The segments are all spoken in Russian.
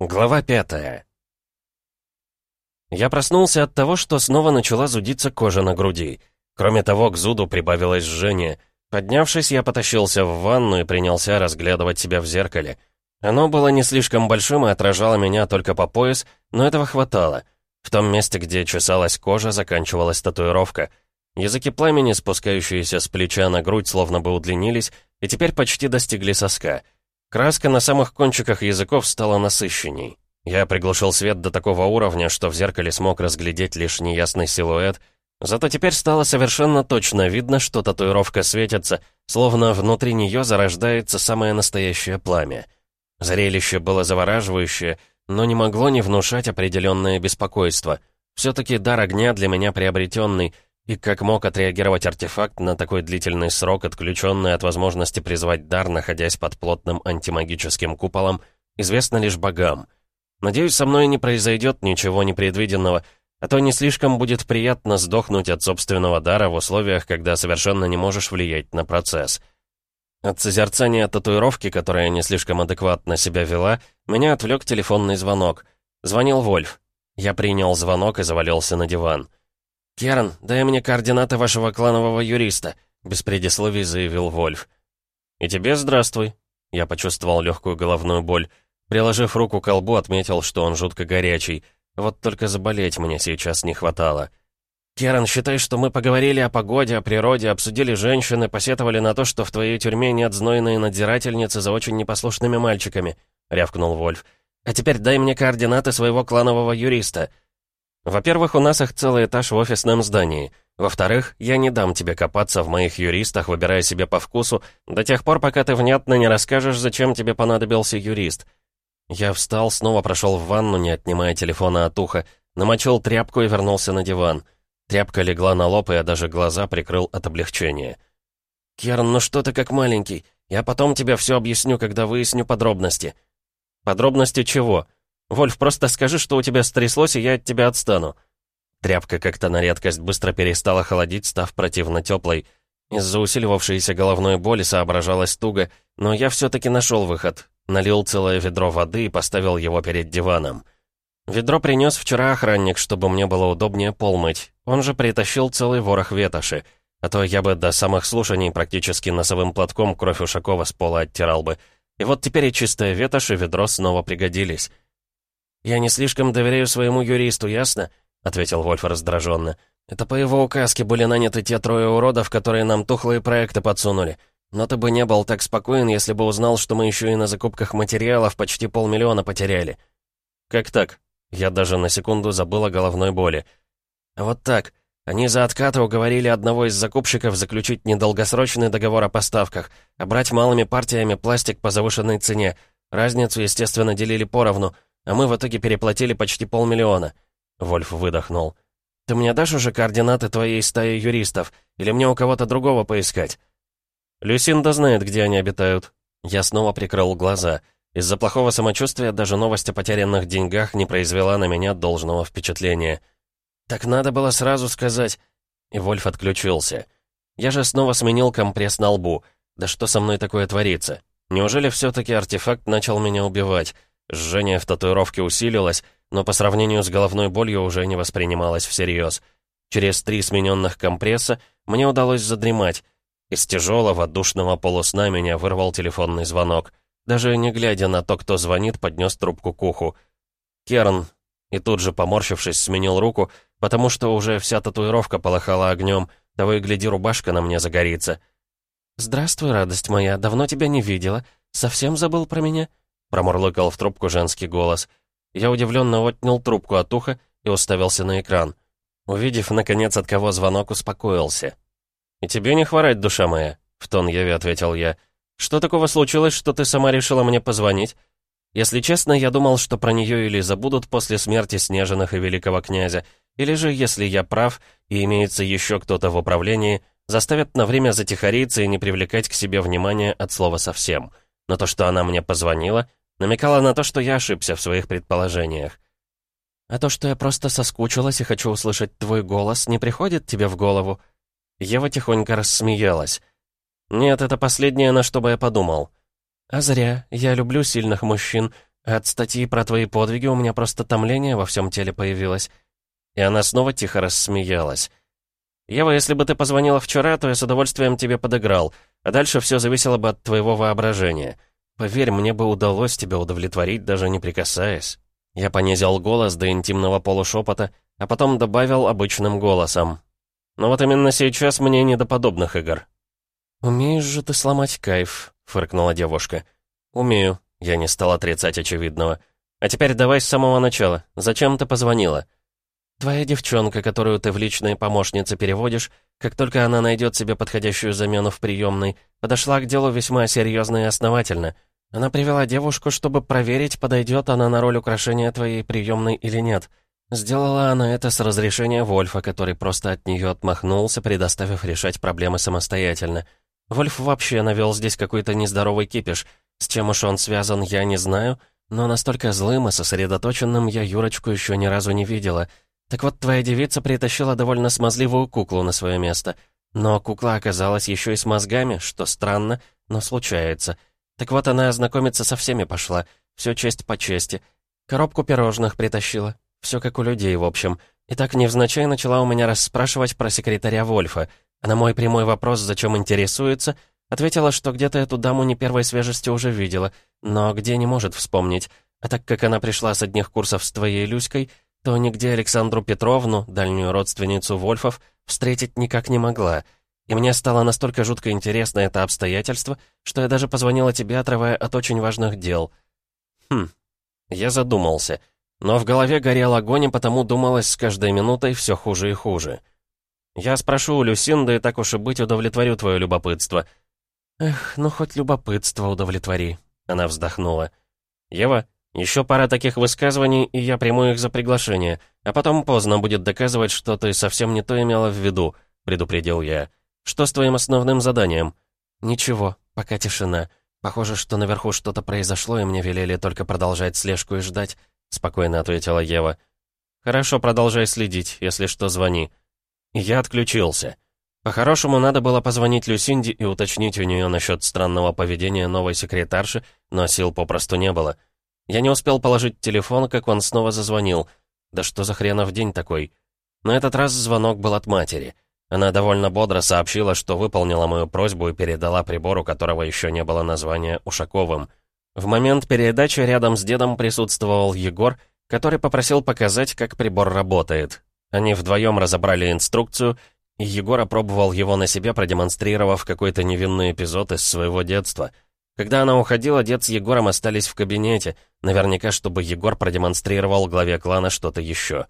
Глава пятая. Я проснулся от того, что снова начала зудиться кожа на груди. Кроме того, к зуду прибавилось жжение. Поднявшись, я потащился в ванну и принялся разглядывать себя в зеркале. Оно было не слишком большим и отражало меня только по пояс, но этого хватало. В том месте, где чесалась кожа, заканчивалась татуировка. Языки пламени, спускающиеся с плеча на грудь, словно бы удлинились, и теперь почти достигли соска — Краска на самых кончиках языков стала насыщенней. Я приглушил свет до такого уровня, что в зеркале смог разглядеть лишь неясный силуэт, зато теперь стало совершенно точно видно, что татуировка светится, словно внутри нее зарождается самое настоящее пламя. Зрелище было завораживающее, но не могло не внушать определенное беспокойство. Все-таки дар огня для меня приобретенный — и как мог отреагировать артефакт на такой длительный срок, отключенный от возможности призвать дар, находясь под плотным антимагическим куполом, известно лишь богам. Надеюсь, со мной не произойдет ничего непредвиденного, а то не слишком будет приятно сдохнуть от собственного дара в условиях, когда совершенно не можешь влиять на процесс. От созерцания татуировки, которая не слишком адекватно себя вела, меня отвлек телефонный звонок. Звонил Вольф. Я принял звонок и завалился на диван. «Керн, дай мне координаты вашего кланового юриста», — без предисловий заявил Вольф. «И тебе здравствуй». Я почувствовал легкую головную боль. Приложив руку к колбу, отметил, что он жутко горячий. Вот только заболеть мне сейчас не хватало. «Керан, считай, что мы поговорили о погоде, о природе, обсудили женщины, посетовали на то, что в твоей тюрьме нет знойной надзирательницы за очень непослушными мальчиками», — рявкнул Вольф. «А теперь дай мне координаты своего кланового юриста». Во-первых, у нас их целый этаж в офисном здании. Во-вторых, я не дам тебе копаться в моих юристах, выбирая себе по вкусу, до тех пор, пока ты внятно не расскажешь, зачем тебе понадобился юрист. Я встал, снова прошел в ванну, не отнимая телефона от уха, намочил тряпку и вернулся на диван. Тряпка легла на лоб, и я даже глаза прикрыл от облегчения. «Керн, ну что ты как маленький? Я потом тебе все объясню, когда выясню подробности». «Подробности чего?» «Вольф, просто скажи, что у тебя стряслось, и я от тебя отстану». Тряпка как-то на редкость быстро перестала холодить, став противно теплой. Из-за усиливавшейся головной боли соображалась туго, но я все-таки нашел выход. Налил целое ведро воды и поставил его перед диваном. Ведро принес вчера охранник, чтобы мне было удобнее пол мыть. Он же притащил целый ворох ветоши. А то я бы до самых слушаний практически носовым платком кровь Ушакова с пола оттирал бы. И вот теперь и чистая ветошь, и ведро снова пригодились. «Я не слишком доверяю своему юристу, ясно?» — ответил Вольф раздраженно. «Это по его указке были наняты те трое уродов, которые нам тухлые проекты подсунули. Но ты бы не был так спокоен, если бы узнал, что мы еще и на закупках материалов почти полмиллиона потеряли». «Как так?» Я даже на секунду забыл о головной боли. «Вот так. Они за откаты уговорили одного из закупщиков заключить недолгосрочный договор о поставках, а брать малыми партиями пластик по завышенной цене. Разницу, естественно, делили поровну» а мы в итоге переплатили почти полмиллиона». Вольф выдохнул. «Ты мне дашь уже координаты твоей стаи юристов? Или мне у кого-то другого поискать?» «Люсинда знает, где они обитают». Я снова прикрыл глаза. Из-за плохого самочувствия даже новость о потерянных деньгах не произвела на меня должного впечатления. «Так надо было сразу сказать...» И Вольф отключился. Я же снова сменил компресс на лбу. Да что со мной такое творится? Неужели все-таки артефакт начал меня убивать? Жжение в татуировке усилилось, но по сравнению с головной болью уже не воспринималось всерьез. Через три смененных компресса мне удалось задремать. Из тяжелого, душного полусна меня вырвал телефонный звонок. Даже не глядя на то, кто звонит, поднес трубку к уху. «Керн». И тут же, поморщившись, сменил руку, потому что уже вся татуировка полыхала огнем, того и гляди, рубашка на мне загорится. «Здравствуй, радость моя, давно тебя не видела. Совсем забыл про меня?» Промурлыкал в трубку женский голос. Я удивленно отнял трубку от уха и уставился на экран. Увидев, наконец, от кого звонок, успокоился. «И тебе не хворать, душа моя», — в тон Еве ответил я. «Что такого случилось, что ты сама решила мне позвонить?» Если честно, я думал, что про нее или забудут после смерти Снежиных и Великого князя, или же, если я прав, и имеется еще кто-то в управлении, заставят на время затихариться и не привлекать к себе внимания от слова совсем. Но то, что она мне позвонила, намекала на то, что я ошибся в своих предположениях. «А то, что я просто соскучилась и хочу услышать твой голос, не приходит тебе в голову?» Ева тихонько рассмеялась. «Нет, это последнее, на что бы я подумал». «А зря. Я люблю сильных мужчин, От статьи про твои подвиги у меня просто томление во всем теле появилось». И она снова тихо рассмеялась. «Ева, если бы ты позвонила вчера, то я с удовольствием тебе подыграл, а дальше все зависело бы от твоего воображения. Поверь, мне бы удалось тебя удовлетворить, даже не прикасаясь». Я понизил голос до интимного полушепота, а потом добавил обычным голосом. «Но вот именно сейчас мне не до подобных игр». «Умеешь же ты сломать кайф», — фыркнула девушка. «Умею», — я не стал отрицать очевидного. «А теперь давай с самого начала. Зачем ты позвонила?» «Твоя девчонка, которую ты в личные помощницы переводишь, как только она найдет себе подходящую замену в приемной, подошла к делу весьма серьезно и основательно». Она привела девушку, чтобы проверить, подойдет она на роль украшения твоей приемной или нет. Сделала она это с разрешения Вольфа, который просто от нее отмахнулся, предоставив решать проблемы самостоятельно. Вольф вообще навел здесь какой-то нездоровый кипиш. С чем уж он связан, я не знаю, но настолько злым и сосредоточенным я Юрочку еще ни разу не видела. Так вот, твоя девица притащила довольно смазливую куклу на свое место. Но кукла оказалась еще и с мозгами, что странно, но случается — так вот, она знакомиться со всеми пошла. Все честь по чести. Коробку пирожных притащила. Все как у людей, в общем. И так невзначай начала у меня расспрашивать про секретаря Вольфа. А на мой прямой вопрос, зачем интересуется, ответила, что где-то эту даму не первой свежести уже видела, но где не может вспомнить. А так как она пришла с одних курсов с твоей Люськой, то нигде Александру Петровну, дальнюю родственницу Вольфов, встретить никак не могла — и мне стало настолько жутко интересно это обстоятельство, что я даже позвонила тебе, отрывая от очень важных дел. Хм, я задумался. Но в голове горел огонь, и потому думалось с каждой минутой все хуже и хуже. Я спрошу у Люсинды, и так уж и быть, удовлетворю твое любопытство. Эх, ну хоть любопытство удовлетвори. Она вздохнула. Ева, еще пара таких высказываний, и я приму их за приглашение, а потом поздно будет доказывать, что ты совсем не то имела в виду, предупредил я. Что с твоим основным заданием?» «Ничего, пока тишина. Похоже, что наверху что-то произошло, и мне велели только продолжать слежку и ждать», — спокойно ответила Ева. «Хорошо, продолжай следить. Если что, звони». я отключился. По-хорошему, надо было позвонить Люсинди и уточнить у нее насчет странного поведения новой секретарши, но сил попросту не было. Я не успел положить телефон, как он снова зазвонил. Да что за хренов день такой? На этот раз звонок был от матери — она довольно бодро сообщила, что выполнила мою просьбу и передала прибору, которого еще не было названия Ушаковым. В момент передачи рядом с дедом присутствовал Егор, который попросил показать, как прибор работает. Они вдвоем разобрали инструкцию, и Егор опробовал его на себе, продемонстрировав какой-то невинный эпизод из своего детства. Когда она уходила, дед с Егором остались в кабинете, наверняка, чтобы Егор продемонстрировал главе клана что-то еще.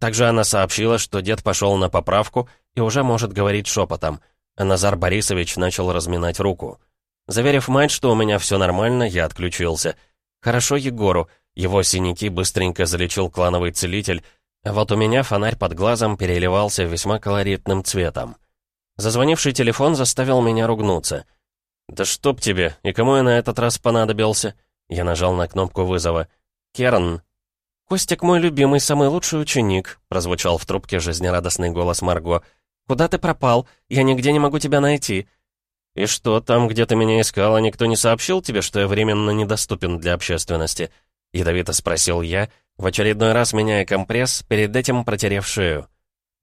Также она сообщила, что дед пошел на поправку и уже может говорить шепотом, а Назар Борисович начал разминать руку. Заверив мать, что у меня все нормально, я отключился. Хорошо Егору, его синяки быстренько залечил клановый целитель, а вот у меня фонарь под глазом переливался весьма колоритным цветом. Зазвонивший телефон заставил меня ругнуться. «Да чтоб тебе, и кому я на этот раз понадобился?» Я нажал на кнопку вызова. «Керн, «Костик мой любимый, самый лучший ученик», — прозвучал в трубке жизнерадостный голос Марго. «Куда ты пропал? Я нигде не могу тебя найти». «И что, там, где ты меня искала, никто не сообщил тебе, что я временно недоступен для общественности?» — ядовито спросил я, в очередной раз меняя компресс, перед этим протерев шею.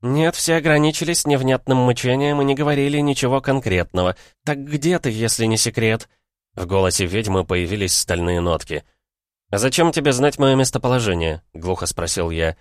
«Нет, все ограничились невнятным мычанием и не говорили ничего конкретного. Так где ты, если не секрет?» В голосе ведьмы появились стальные нотки — «А зачем тебе знать мое местоположение?» — глухо спросил я.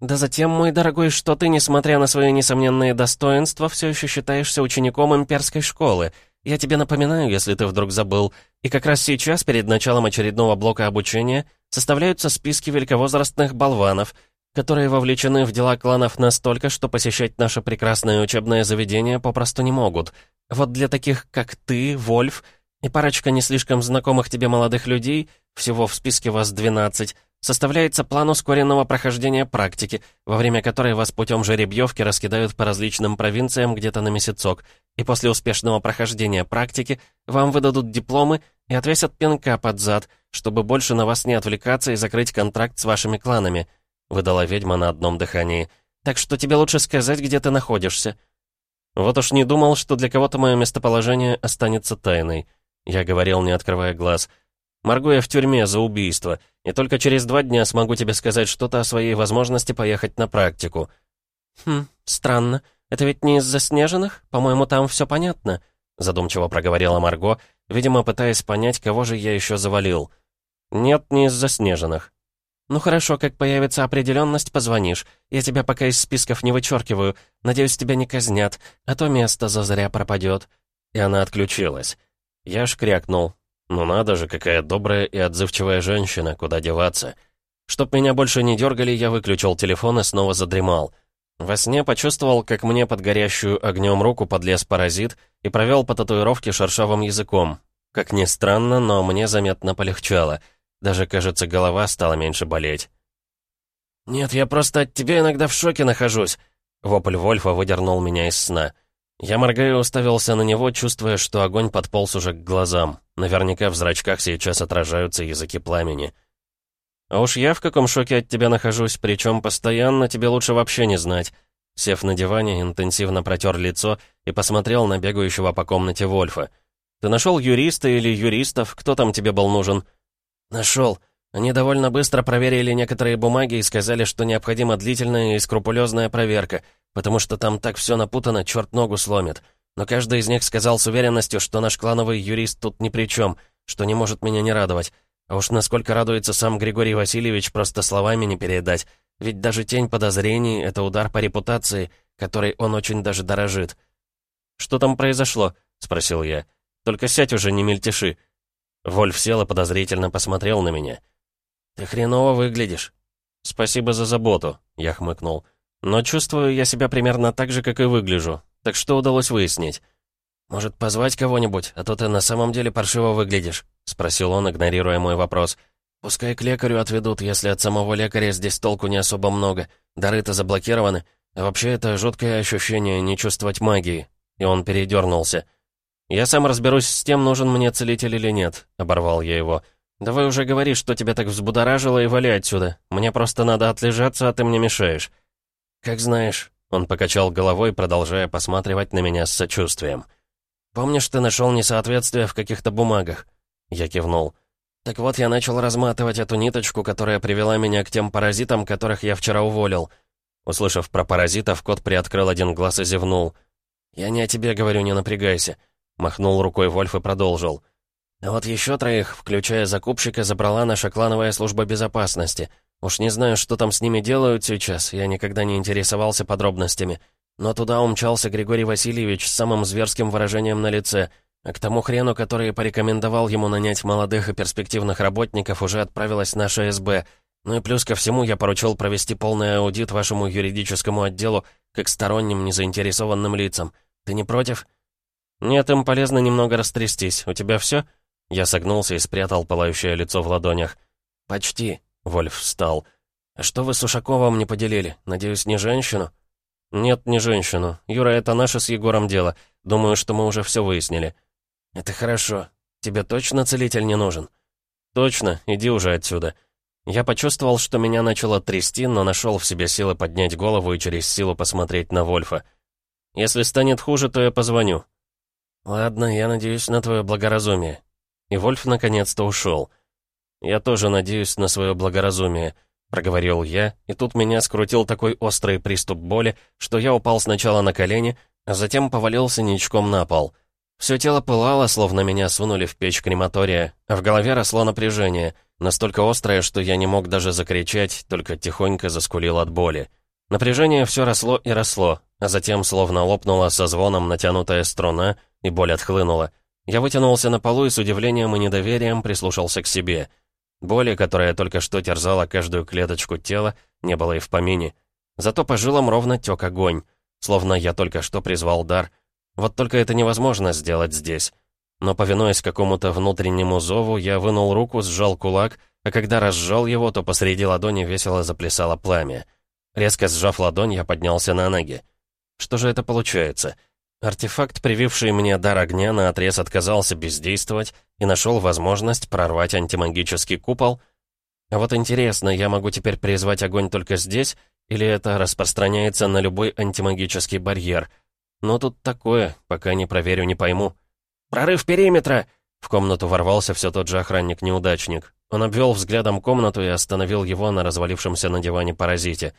«Да затем, мой дорогой, что ты, несмотря на свои несомненные достоинства, все еще считаешься учеником имперской школы. Я тебе напоминаю, если ты вдруг забыл. И как раз сейчас, перед началом очередного блока обучения, составляются списки великовозрастных болванов, которые вовлечены в дела кланов настолько, что посещать наше прекрасное учебное заведение попросту не могут. Вот для таких, как ты, Вольф, и парочка не слишком знакомых тебе молодых людей — всего в списке вас 12, составляется план ускоренного прохождения практики, во время которой вас путем жеребьевки раскидают по различным провинциям где-то на месяцок, и после успешного прохождения практики вам выдадут дипломы и отвесят пинка под зад, чтобы больше на вас не отвлекаться и закрыть контракт с вашими кланами», — выдала ведьма на одном дыхании. «Так что тебе лучше сказать, где ты находишься». Вот уж не думал, что для кого-то мое местоположение останется тайной. Я говорил, не открывая глаз — Марго я в тюрьме за убийство, и только через два дня смогу тебе сказать что-то о своей возможности поехать на практику». «Хм, странно. Это ведь не из-за снежных? По-моему, там все понятно», — задумчиво проговорила Марго, видимо, пытаясь понять, кого же я еще завалил. «Нет, не из-за снежных». «Ну хорошо, как появится определенность, позвонишь. Я тебя пока из списков не вычеркиваю. Надеюсь, тебя не казнят, а то место зазря пропадет». И она отключилась. Я аж крякнул. Ну надо же, какая добрая и отзывчивая женщина, куда деваться. Чтоб меня больше не дергали, я выключил телефон и снова задремал. Во сне почувствовал, как мне под горящую огнем руку подлез паразит и провел по татуировке шершавым языком. Как ни странно, но мне заметно полегчало. Даже, кажется, голова стала меньше болеть. «Нет, я просто от тебя иногда в шоке нахожусь», — вопль Вольфа выдернул меня из сна. Я, моргая, уставился на него, чувствуя, что огонь подполз уже к глазам. Наверняка в зрачках сейчас отражаются языки пламени. «А уж я в каком шоке от тебя нахожусь, причем постоянно тебе лучше вообще не знать». Сев на диване, интенсивно протер лицо и посмотрел на бегающего по комнате Вольфа. «Ты нашел юриста или юристов? Кто там тебе был нужен?» «Нашел. Они довольно быстро проверили некоторые бумаги и сказали, что необходима длительная и скрупулезная проверка, потому что там так все напутано, черт ногу сломит. Но каждый из них сказал с уверенностью, что наш клановый юрист тут ни при чем, что не может меня не радовать. А уж насколько радуется сам Григорий Васильевич, просто словами не передать. Ведь даже тень подозрений — это удар по репутации, которой он очень даже дорожит. «Что там произошло?» — спросил я. «Только сядь уже, не мельтеши». Вольф сел и подозрительно посмотрел на меня. «Ты хреново выглядишь». «Спасибо за заботу», — я хмыкнул. «Но чувствую я себя примерно так же, как и выгляжу. Так что удалось выяснить?» «Может, позвать кого-нибудь, а то ты на самом деле паршиво выглядишь?» — спросил он, игнорируя мой вопрос. «Пускай к лекарю отведут, если от самого лекаря здесь толку не особо много. Дары-то заблокированы. А вообще это жуткое ощущение не чувствовать магии». И он передернулся. «Я сам разберусь с тем, нужен мне целитель или нет», — оборвал я его. «Давай уже говори, что тебя так взбудоражило, и вали отсюда. Мне просто надо отлежаться, а ты мне мешаешь». «Как знаешь». Он покачал головой, продолжая посматривать на меня с сочувствием. «Помнишь, ты нашел несоответствие в каких-то бумагах?» Я кивнул. «Так вот, я начал разматывать эту ниточку, которая привела меня к тем паразитам, которых я вчера уволил». Услышав про паразитов, кот приоткрыл один глаз и зевнул. «Я не о тебе говорю, не напрягайся», — махнул рукой Вольф и продолжил. «А вот еще троих, включая закупщика, забрала наша клановая служба безопасности — Уж не знаю, что там с ними делают сейчас, я никогда не интересовался подробностями. Но туда умчался Григорий Васильевич с самым зверским выражением на лице, а к тому хрену, который порекомендовал ему нанять молодых и перспективных работников, уже отправилась наша СБ. Ну и плюс ко всему я поручил провести полный аудит вашему юридическому отделу как сторонним незаинтересованным лицам. Ты не против? Нет, им полезно немного растрястись. У тебя все? Я согнулся и спрятал пылающее лицо в ладонях. «Почти», Вольф встал. «А что вы с Ушаковым не поделили? Надеюсь, не женщину?» «Нет, не женщину. Юра, это наше с Егором дело. Думаю, что мы уже все выяснили». «Это хорошо. Тебе точно целитель не нужен?» «Точно. Иди уже отсюда». Я почувствовал, что меня начало трясти, но нашел в себе силы поднять голову и через силу посмотреть на Вольфа. «Если станет хуже, то я позвоню». «Ладно, я надеюсь на твое благоразумие». И Вольф наконец-то ушел. «Я тоже надеюсь на свое благоразумие», — проговорил я, и тут меня скрутил такой острый приступ боли, что я упал сначала на колени, а затем повалился ничком на пол. Все тело пылало, словно меня сунули в печь крематория, а в голове росло напряжение, настолько острое, что я не мог даже закричать, только тихонько заскулил от боли. Напряжение все росло и росло, а затем словно лопнула со звоном натянутая струна, и боль отхлынула. Я вытянулся на полу и с удивлением и недоверием прислушался к себе — Боли, которая только что терзала каждую клеточку тела, не было и в помине. Зато по жилам ровно тек огонь, словно я только что призвал дар. Вот только это невозможно сделать здесь. Но, повинуясь какому-то внутреннему зову, я вынул руку, сжал кулак, а когда разжал его, то посреди ладони весело заплясало пламя. Резко сжав ладонь, я поднялся на ноги. Что же это получается? Артефакт, прививший мне дар огня, наотрез отказался бездействовать и нашел возможность прорвать антимагический купол. А вот интересно, я могу теперь призвать огонь только здесь, или это распространяется на любой антимагический барьер? Но тут такое, пока не проверю, не пойму. «Прорыв периметра!» В комнату ворвался все тот же охранник-неудачник. Он обвел взглядом комнату и остановил его на развалившемся на диване паразите.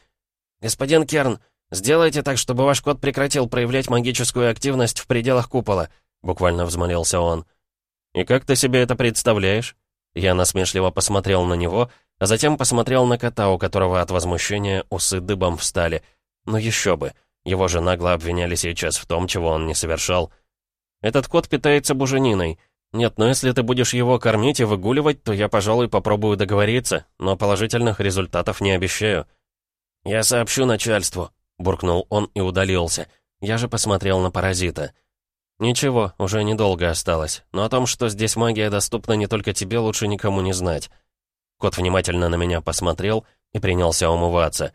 «Господин Керн, сделайте так, чтобы ваш кот прекратил проявлять магическую активность в пределах купола», — буквально взмолился он. «И как ты себе это представляешь?» Я насмешливо посмотрел на него, а затем посмотрел на кота, у которого от возмущения усы дыбом встали. Ну еще бы, его же нагло обвиняли сейчас в том, чего он не совершал. «Этот кот питается бужениной. Нет, но если ты будешь его кормить и выгуливать, то я, пожалуй, попробую договориться, но положительных результатов не обещаю». «Я сообщу начальству», — буркнул он и удалился. Я же посмотрел на паразита. «Ничего, уже недолго осталось. Но о том, что здесь магия доступна не только тебе, лучше никому не знать». Кот внимательно на меня посмотрел и принялся умываться.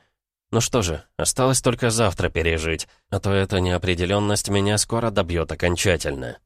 «Ну что же, осталось только завтра пережить, а то эта неопределенность меня скоро добьет окончательно».